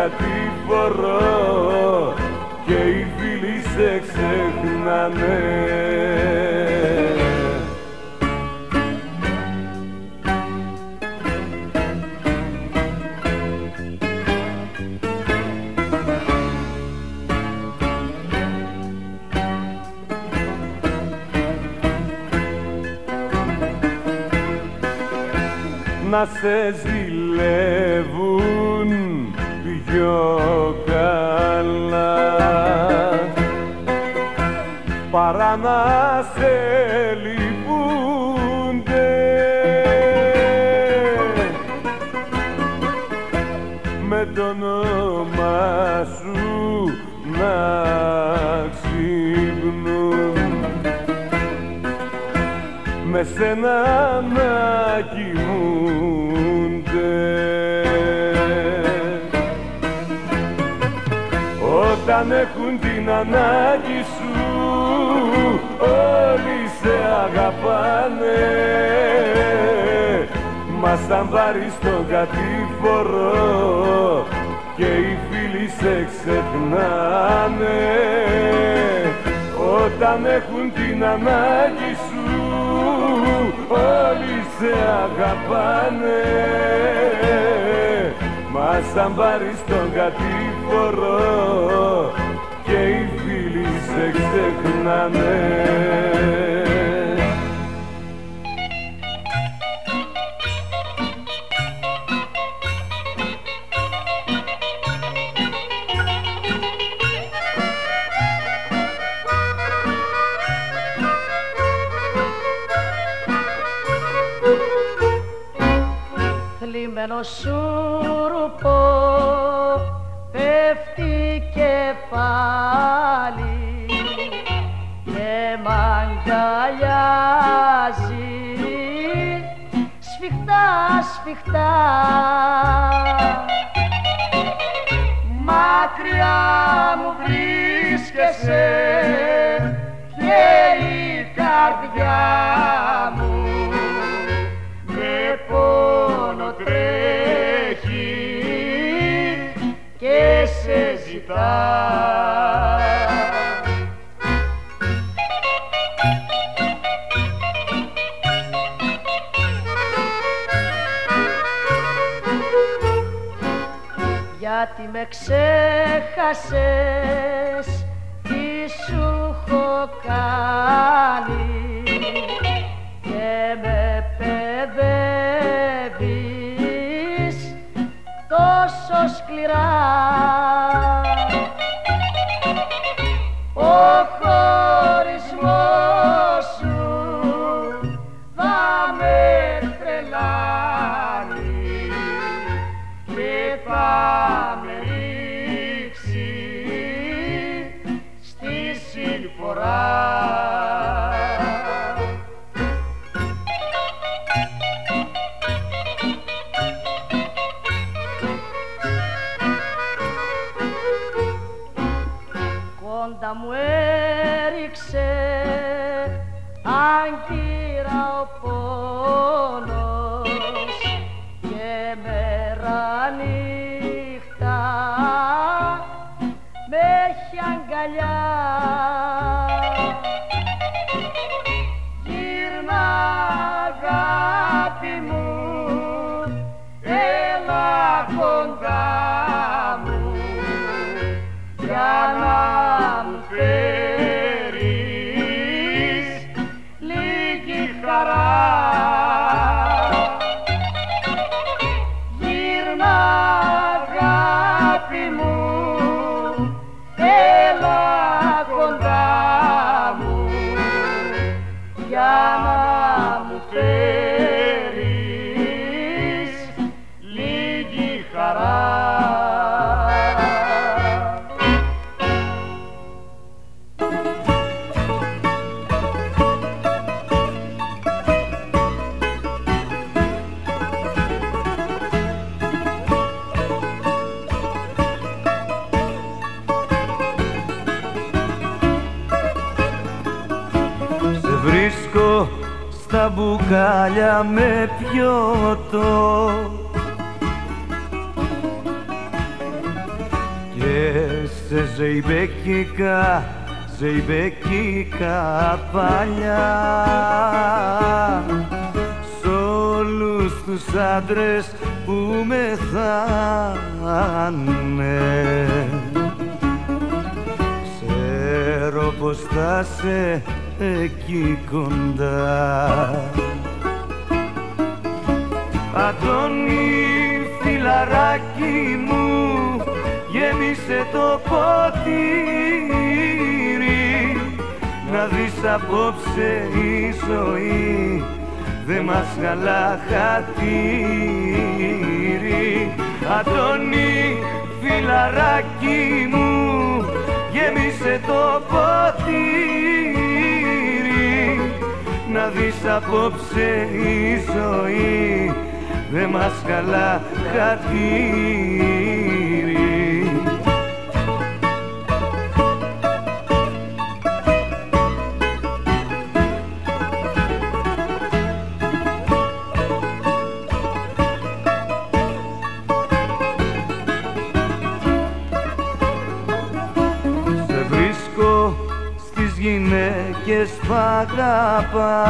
πάρεις τον κατήφορο και οι φίλοι σε ξεχνάνε. Να σε ζηλεύουν πιο καλά. Παρά να σε λυπούνται με το όνομα σου να ξυπνούν. Με σένα να όταν έχουν την ανάγκη σου όλοι σε αγαπάνε. Μα σαν πάρεις τον κατήφορο και οι φίλοι σε ξεχνάνε. Όταν έχουν την ανάγκη σου όλοι σε αγαπάνε. Μα σαν πάρεις τον κατήφορο ξεχνάνε θλιμμένος σφιχτά μακριά μου βρίσκεσαι και η καρδιά μου με πόνο τρέχει και σε ζητά. Γιατί με ξέχασες τι σου έχω κάνει. Και με παιδεύεις τόσο σκληρά llama. Σε ζεϊμπέκικα, ζεϊμπέκικα παλιά. Σ' όλους τους άντρες που μεθάνε ξέρω πως θα σε εκεί κοντά. Αντώνη φιλαράκι μου γέμισε το ποτήρι. Να δεις απόψε η ζωή δε μας χαλά χατήρι Αντώνη φιλαράκι μου γέμισε το ποτήρι. Να δεις απόψε η ζωή δε μας καλά χατήρι γυναίκες που αγαπάς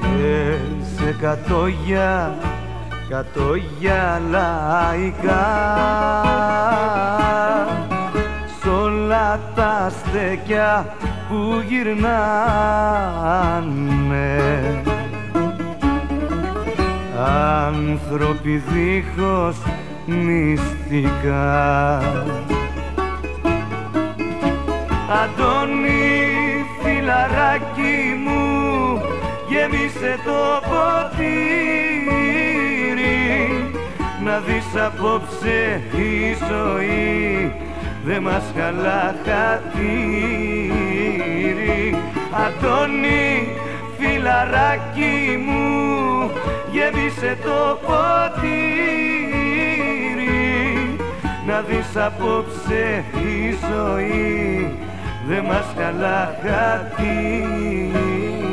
και σε κατόγια, κατόγια λαϊκά. Σ' όλα τα στέκια που γυρνάνε. Άνθρωποι δίχως μυστικά Αντώνη φιλαράκι μου γέμισε το ποτήρι. Να δεις απόψε η ζωή δε μας χαλά χατήρι. Αντώνη φιλαράκι μου γέμισε το ποτήρι. Να δεις απόψε η ζωή δε μας καλά χατήρι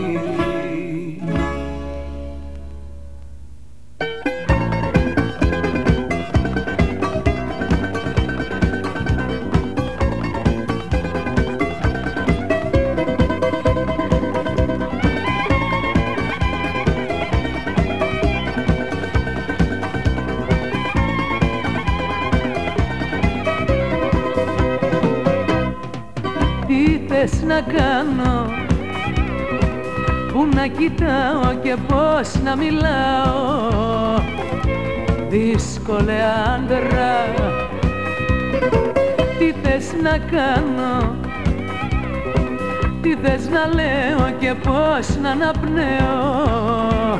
θες να κάνω; Πού να κοιτάω και πώς να μιλάω; Δύσκολε άντρα Τι θες να κάνω; Τι θες να λέω και πώς να αναπνέω;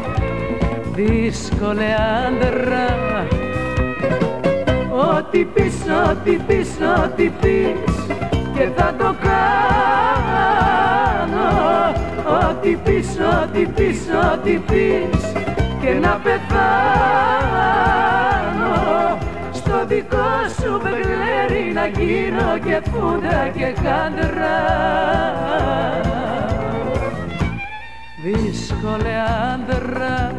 Δύσκολε άντρα Ό,τι πεις, ό,τι πεις, ό,τι πεις και θα το κάνω Ό,τι πεις, ό,τι πεις, ό,τι πεις και να πεθάνω. Στο δικό σου μπεγλέρι να γίνω και φούντα και χάντρα. Δύσκολε άντρα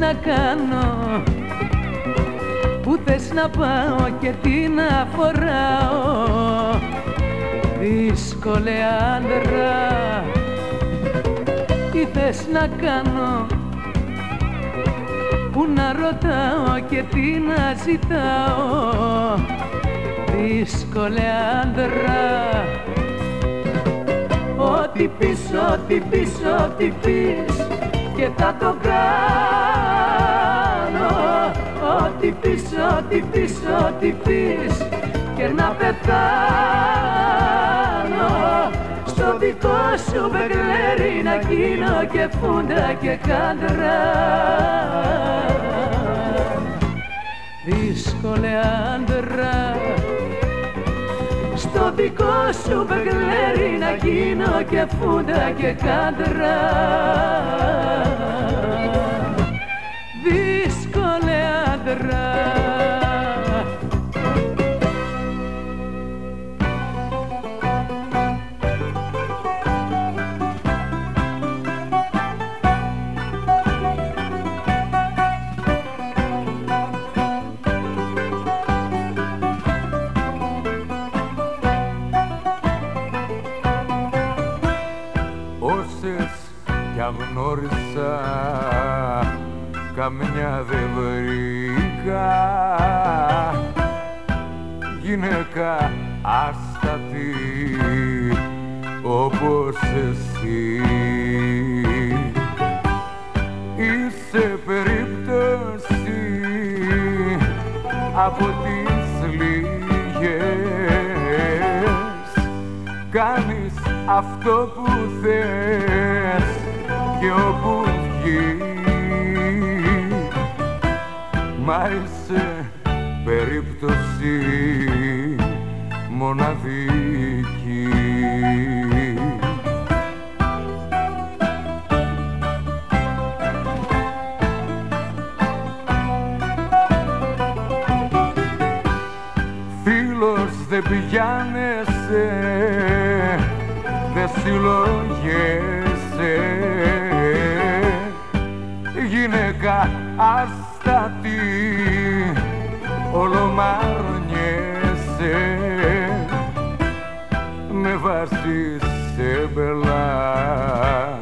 να κάνω Πού θες να πάω και τι να φοράω. Δύσκολε άντρα Τι θες να κάνω Πού να ρωτάω και τι να ζητάω. Δύσκολε άντρα Ό,τι πεις, ό,τι πεις, ό,τι πεις και θα το κάνω Ό,τι πεις, ό,τι πεις, ό,τι πεις και να πεθάνω. Στο δικό σου μπεγκλέρι να γίνω και φούντα και κάντρα. Δύσκολε άντρα. Στο δικό σου μπεγκλέρι να γίνω και φούντα και κάντρα γυναίκα ας όλο μ' με βάζεις σε μπελά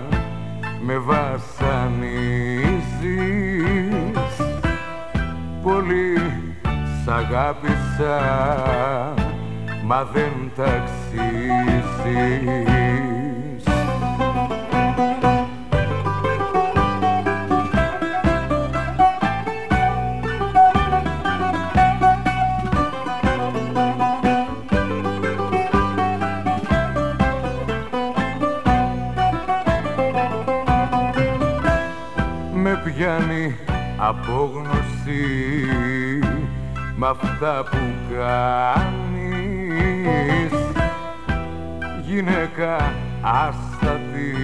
με βασανίζεις πολύ σ' αγάπησα μα δεν ταξίζεις απόγνωση μ' αυτά που κάνεις. Γυναίκα άστατη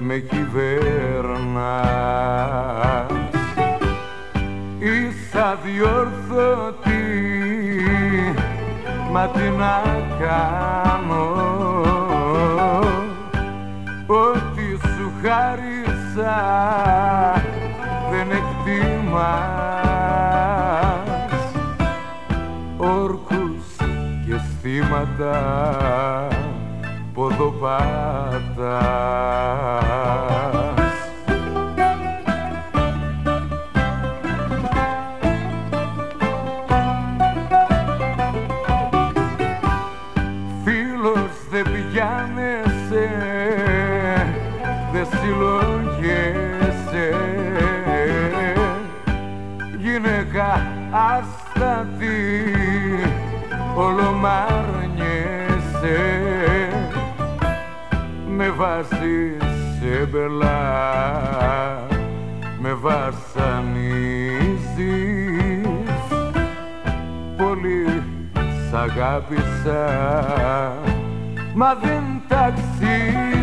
με κυβέρνας. Είσαι αδιόρθωτη μα τι να κάνω. Ό,τι σου χάρισα δεν εκτιμάς όρκους και στήματα ποδοπάτας με βάζεις σε μπελά με βασανίζεις. Πολύ σ' αγάπησα μα δεν ταξίζεις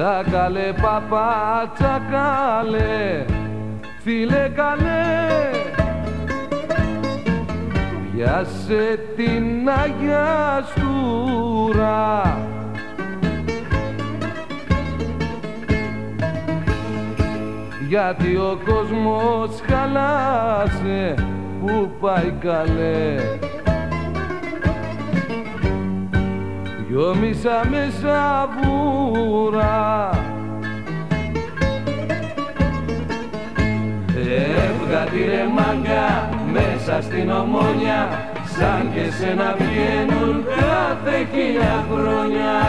Τσάκαλε παπά, τσάκαλε, φίλε καλέ. Πιάσε την Αγία Στούρα. Γιατί ο κόσμος χαλάσε που πάει καλέ Γιόμισα με σαβούρα Έβγα τη ρε μάγκα μέσα στην ομόνια σαν και σένα βγαίνουν κάθε χίλια χρόνια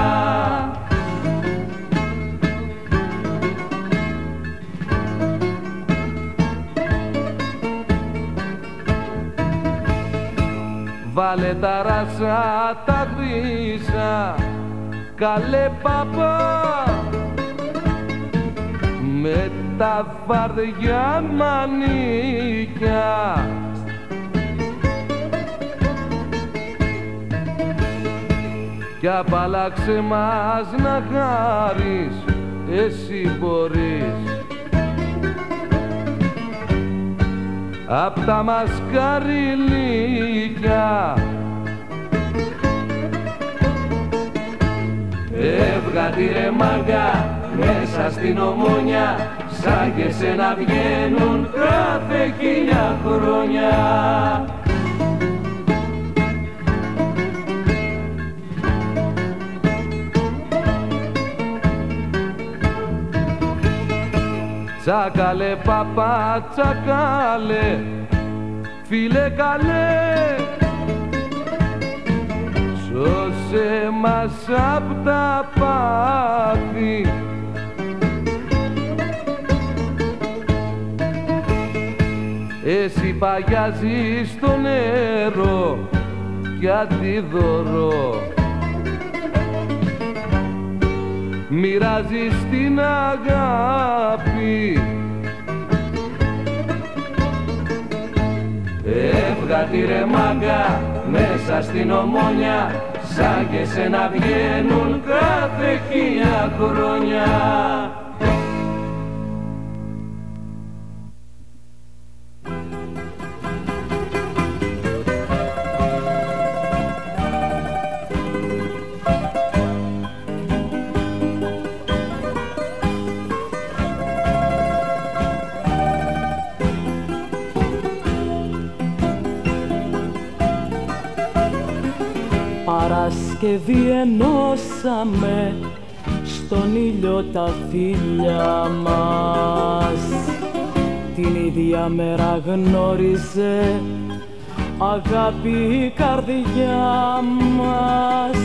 Βγάλε τα ράσα τα χρύσα καλέ παπά. Με τα βαρδιά μανίκια. Κι απαλλάξε μας να χάρεις εσύ μπορείς τα μασκαριλίκια. Έβγα τη ρε μάγκα μέσα στην ομόνια σαν και σε να βγαίνουν κάθε χίλια χρόνια. Τσάκαλε παπά τσάκαλε φίλε καλέ. Σώσε μας απ' τα πάθη. Εσύ παγιάζεις το νερό γιατί δωρώ μοιράζεις την αγάπη Έβγα τη ρε μάγκα μέσα στην ομόνια σαν και σε να βγαίνουν κάθε χίλια χρόνια Παρασκευή ενώσαμε στον ήλιο τα φίλια μας. Την ίδια μέρα γνώριζε αγάπη η καρδιά μας.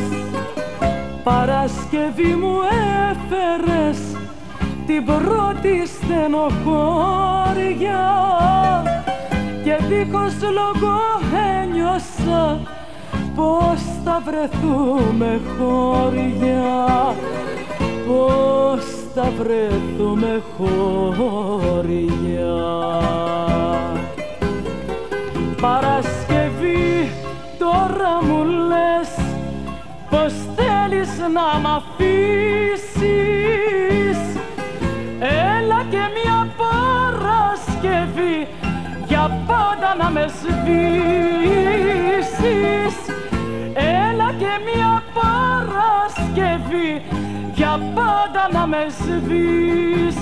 Παρασκευή μου έφερες την πρώτη στενοχώρια και δίχως λόγο ένιωσα πως θα βρεθούμε χώρια πως θα βρεθούμε χώρια Παρασκευή τώρα μου λες πως θέλεις να μ' αφήσεις. Έλα και μια Παρασκευή για πάντα να με σβήσεις. Έλα και μια Παρασκευή για πάντα να με σβήσεις.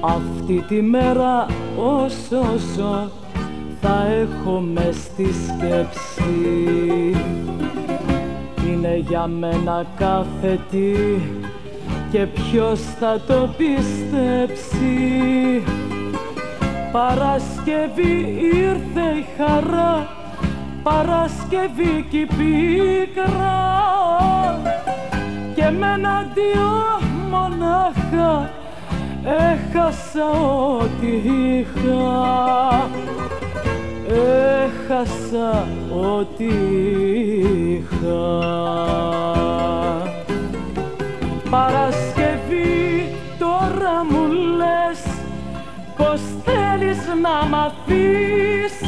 Αυτή τη μέρα όσο ζω θα έχω μες στη σκέψη. Είναι για μένα κάθε τι και ποιος θα το πιστέψει. Παρασκευή ήρθε η χαρά Παρασκευή κι η πίκρα. Και με ένα μονάχα έχασα ό,τι είχα έχασα ό,τι είχα. Παρασκευή τώρα μου λες πως θέλεις να μ' αφήσεις.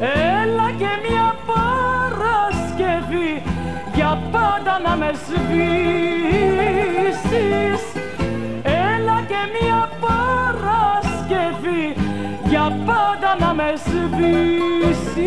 Έλα και μια Παρασκευή για πάντα να με σβήσεις. Έλα και μια Παρασκευή για πάντα να με σβήσεις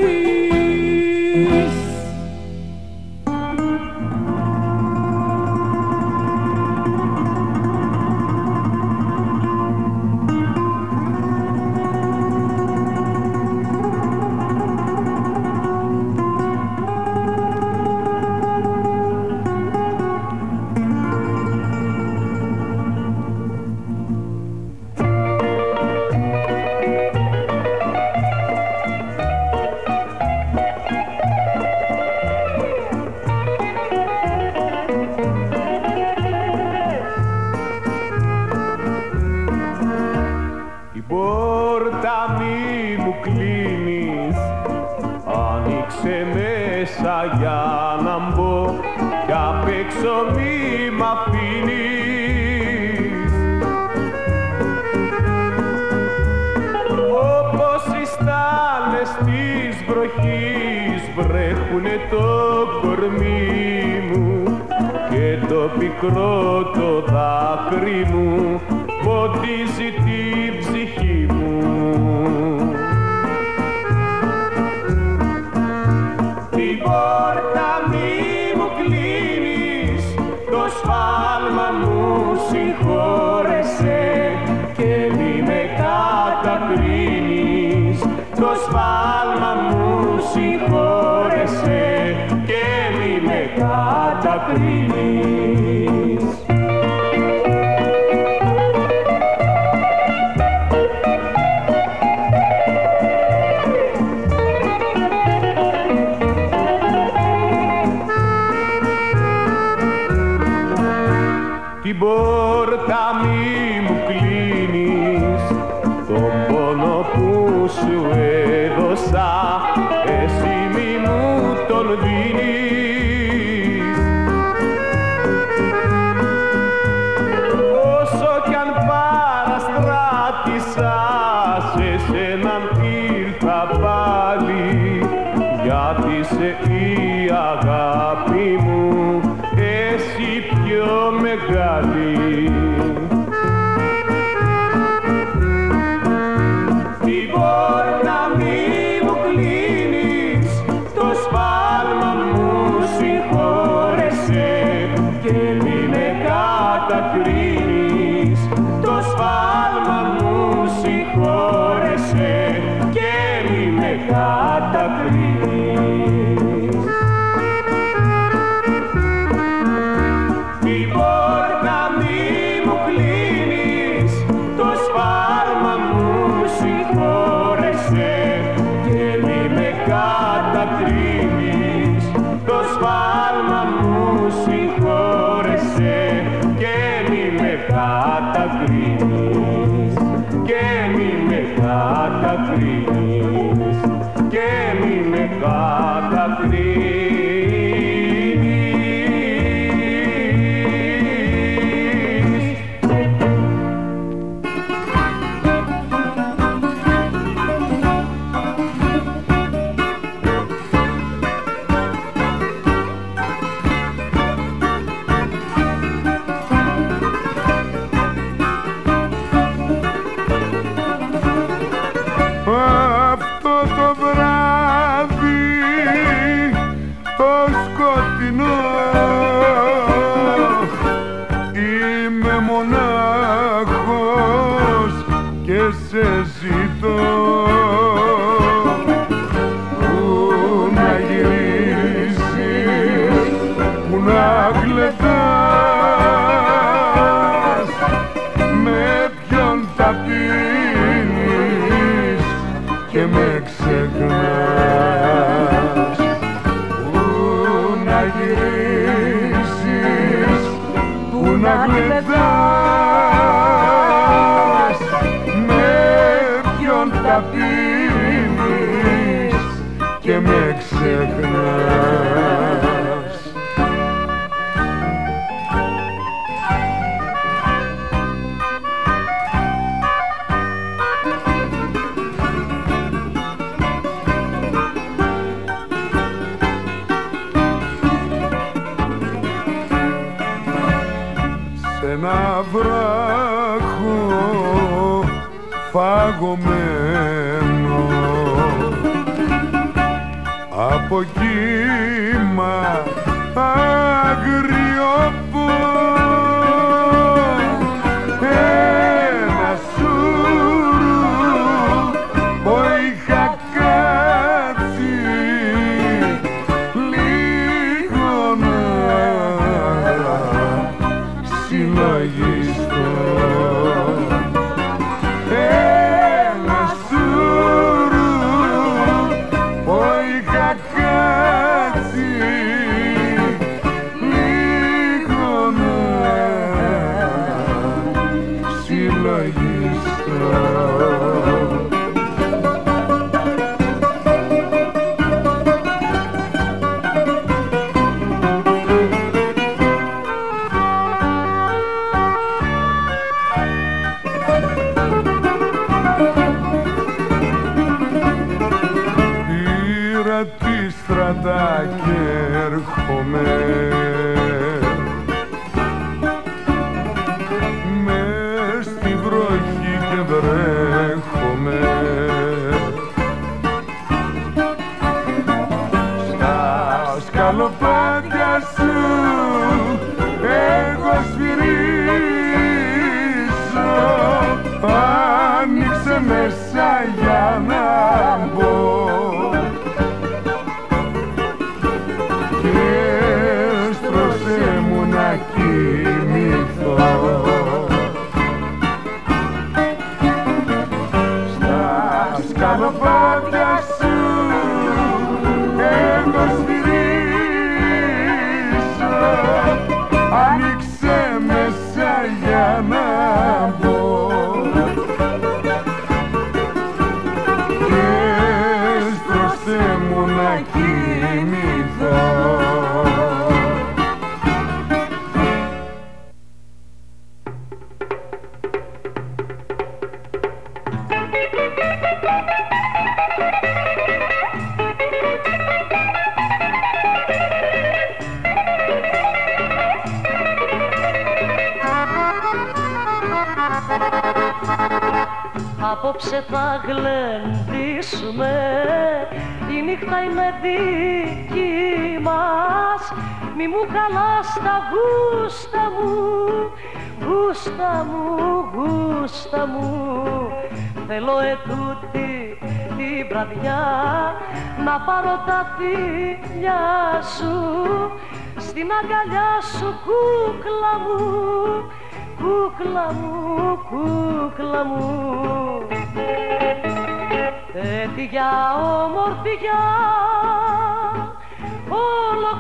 Σε μέσα για να μπω κι απ' έξω μη μ' αφήνεις. Όπως οι στάλες της βροχής βρέχουνε το κορμί μου και το πικρό το δάκρυ μου φωτίζει την είσαι η αγάπη.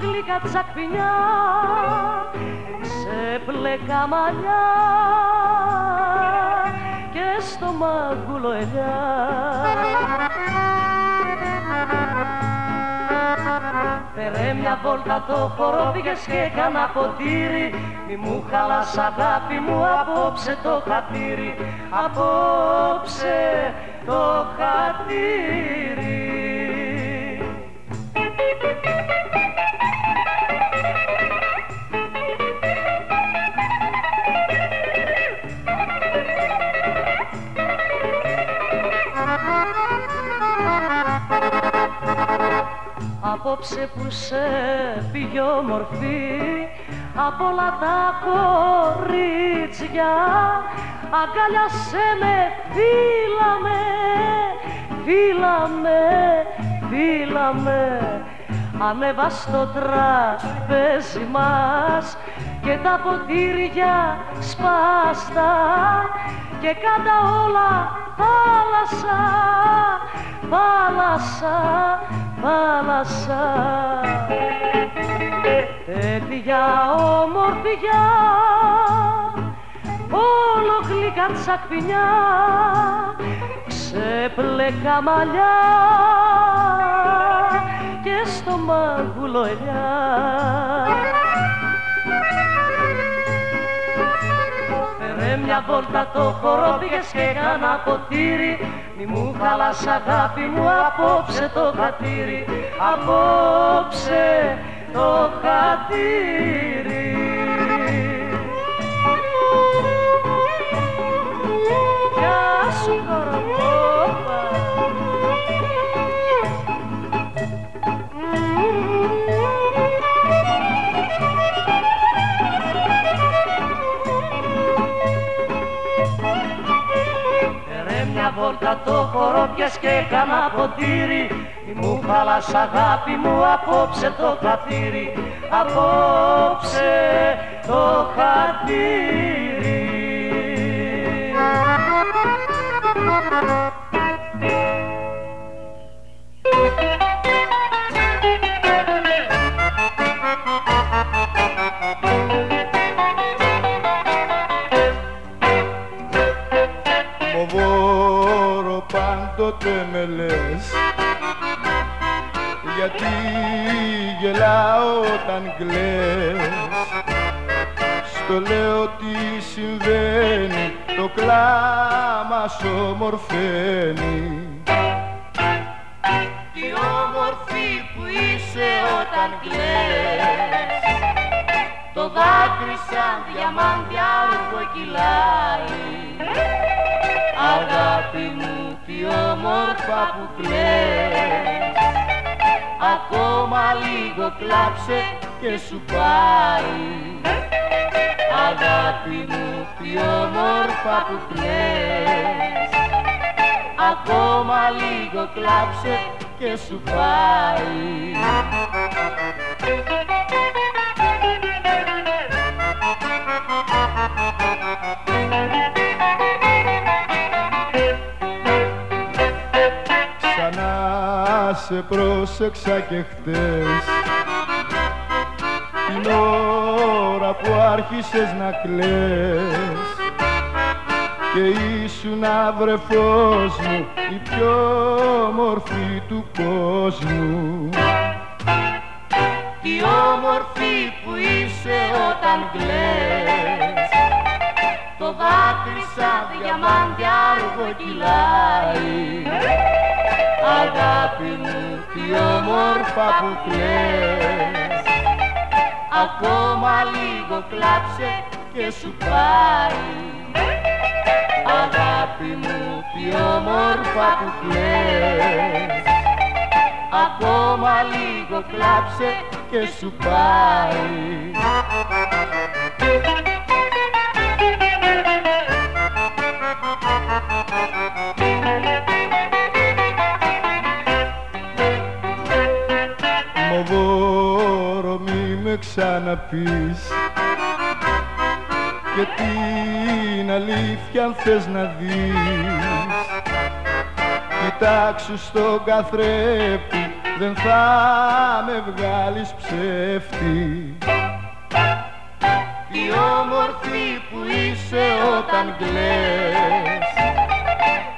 Γλυκά τσακπινιά Σε πλέκα μαλλιά Και στο μάγουλο ελιά. Φέρε μια βόλτα το χώρο πήγες και κάνα ποτήρι. Μη μου χαλάς αγάπη μου απόψε το χατήρι. Απόψε το χατήρι Απόψε που σε πήγε όμορφη από όλα τα κορίτσια αγκάλιασέ με, φίλα με, φίλα με, φίλα με ανέβα στο τραπέζι μας και τα ποτήρια σπάστα και κάντα όλα θάλασσα, θάλασσα, θάλασσα. Τέτοια ομορφιά όλο γλυκά τσακπινιά ξέπλεκα μαλλιά και στο μάγουλο ελιά. Φέρε μια βόλτα το χώρο πήγες και κάνα ποτήρι Μη μου χαλάς αγάπη μου απόψε το χατήρι Απόψε το χατήρι Φέρε μια βόλτα το χώρο πιες και κάνα ποτήρι. Μη μου χαλάς αγάπη μου απόψε το χατήρι Απόψε το χατήρι πάντοτε με λες Γιατί γελάω όταν κλαις Στο λέω τι συμβαίνει Το κλάμα σ' ομορφαίνει. Τι όμορφη που είσαι είσαι όταν κλαις το δάκρυ σαν διαμάντια κυλάει Αγάπη μου τι όμορφα που κλαις Ακόμα λίγο κλάψε και σου πάει. Αγάπη μου τι όμορφα που κλαις Ακόμα λίγο κλάψε και σου πάει σε πρόσεξα και χτες. Την ώρα που άρχισες να κλαις. Και ήσουν βρεφός μου η πιο όμορφη του κόσμου. Τι όμορφη που είσαι όταν κλαις. Το δάκρυ σαν διαμάντια κυλάει Αγάπη μου τι όμορφα που κλαις. Ακόμα λίγο κλάψε και σου πάει Αγάπη μου τι όμορφα που κλαις. Ακόμα λίγο κλάψε και σου πάει ξαναπείς. Και την αλήθεια αν θες να δεις. Κοιτάξου στον καθρέφτη δεν θα με βγάλεις ψεύτη. Τι όμορφη που είσαι όταν κλαις.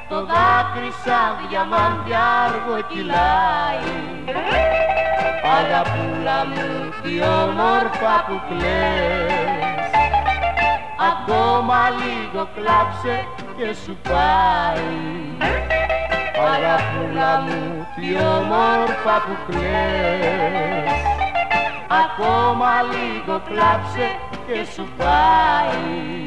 Το δάκρυ σαν διαμάντια άργο κυλάει Αγαπούλα μου τι όμορφα που κλαις. Ακόμα λίγο κλάψε και σου πάει. Αγαπούλα μου τι όμορφα που κλαις. Ακόμα λίγο κλάψε και σου πάει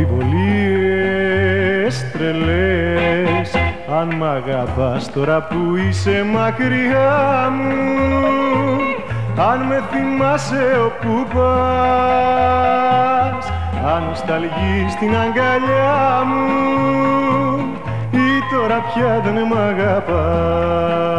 αμφιβολίες τρελές. Αν μ' αγαπάς τώρα που είσαι μακριά μου αν με θυμάσαι όπου πας αν νοσταλγείς την αγκαλιά μου ή τώρα πια δεν μ' αγαπάς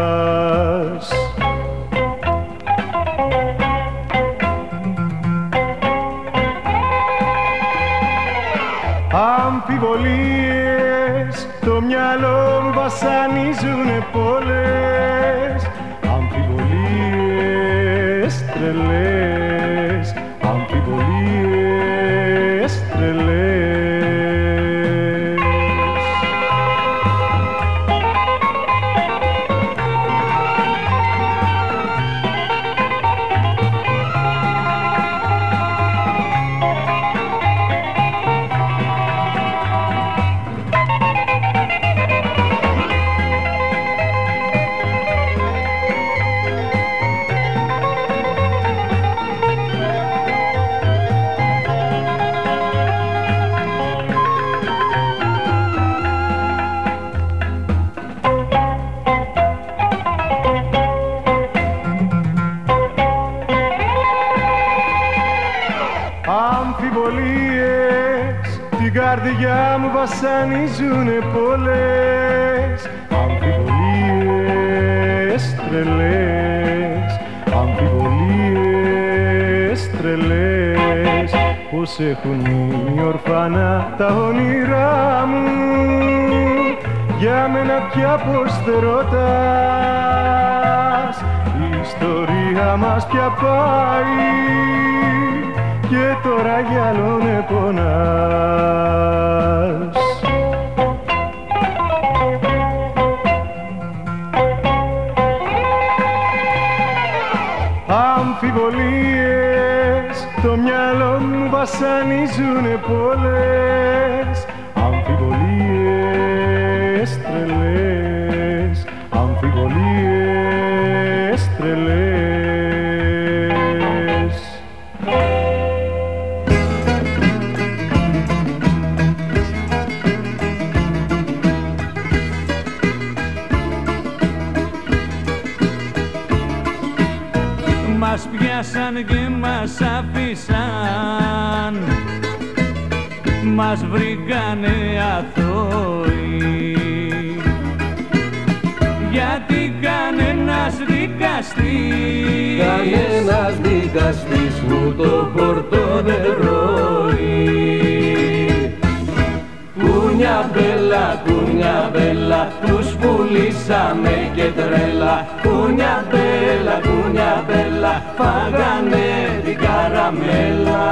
βασανίζουνε πολλές Αμφιβολίες τρελές. Αμφιβολίες τρελές. Πως έχουν μείνει ορφανά τα όνειρά μου. Για μένα πια πως θε ρωτάς. Η ιστορία μας πια πάει. Και τώρα για άλλον πονάς βασανίζουνε πολλές Αμφιβολίες τρελές Αμφιβολίες τρελές. Μας πιάσαν και Μας βρήκανε αθώοι. Γιατί κανένας δικαστής Κανένας δικαστής μου το χορτό δεν ρώει Κούνια μπέλα, κούνια μπέλα, τους πουλήσαμε και τρέλα. Κούνια μπέλα, κούνια μπέλα, φάγανε την καραμέλα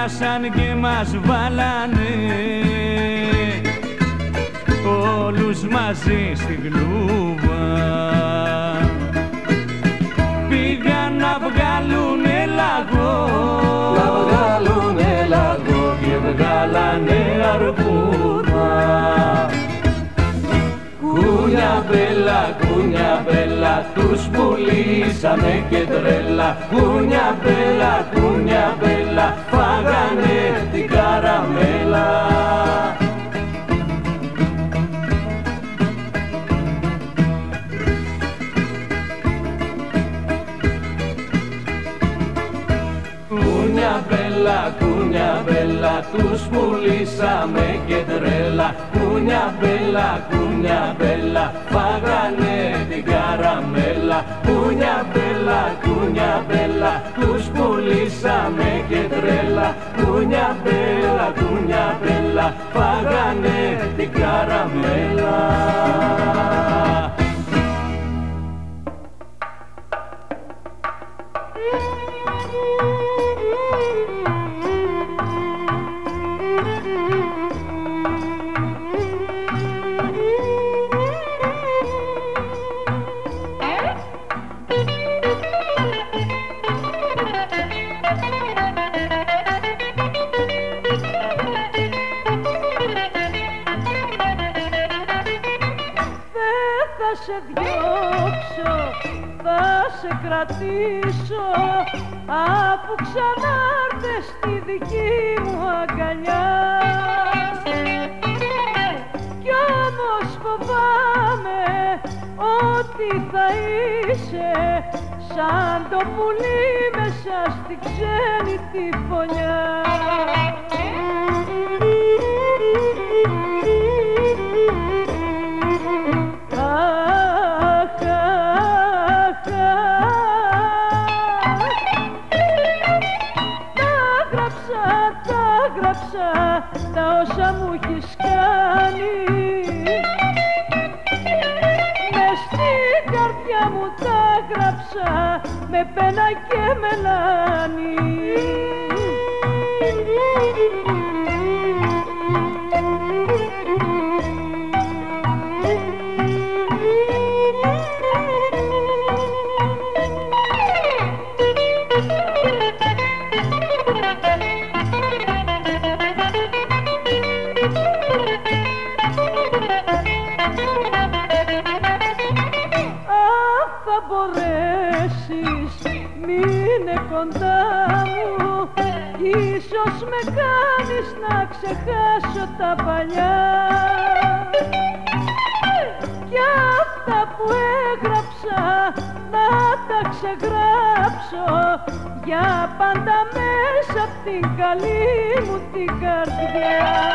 πιάσαν και μας βάλανε. Όλους μαζί στη γλούβα. Πήγαν να βγάλουνε λαγό Να βγάλουνε λαγό Και βγάλανε αρκούδα Κούνια μπέλα, κούνια μπέλα, τους πουλήσαμε και τρέλα. Κούνια μπέλα, κούνια μπέλα, φάγανε την καραμέλα κούνια μπέλα, τους πουλήσαμε και τρέλα. Κούνια μπέλα, κούνια μπέλα, φάγανε την καραμέλα. Κούνια μπέλα, κούνια μπέλα, τους πουλήσαμε και τρέλα. Κούνια μπέλα, κούνια μπέλα, φάγανε την καραμέλα σε κρατήσω αφού ξανάρθες στη δική μου αγκαλιά. Κι όμως φοβάμαι ότι θα είσαι σαν το πουλί μέσα στη ξένη τη φωνιά τα παλιά. Κι αυτά που έγραψα να τα ξεγράψω. Για πάντα μέσα απ' την καλή μου την καρδιά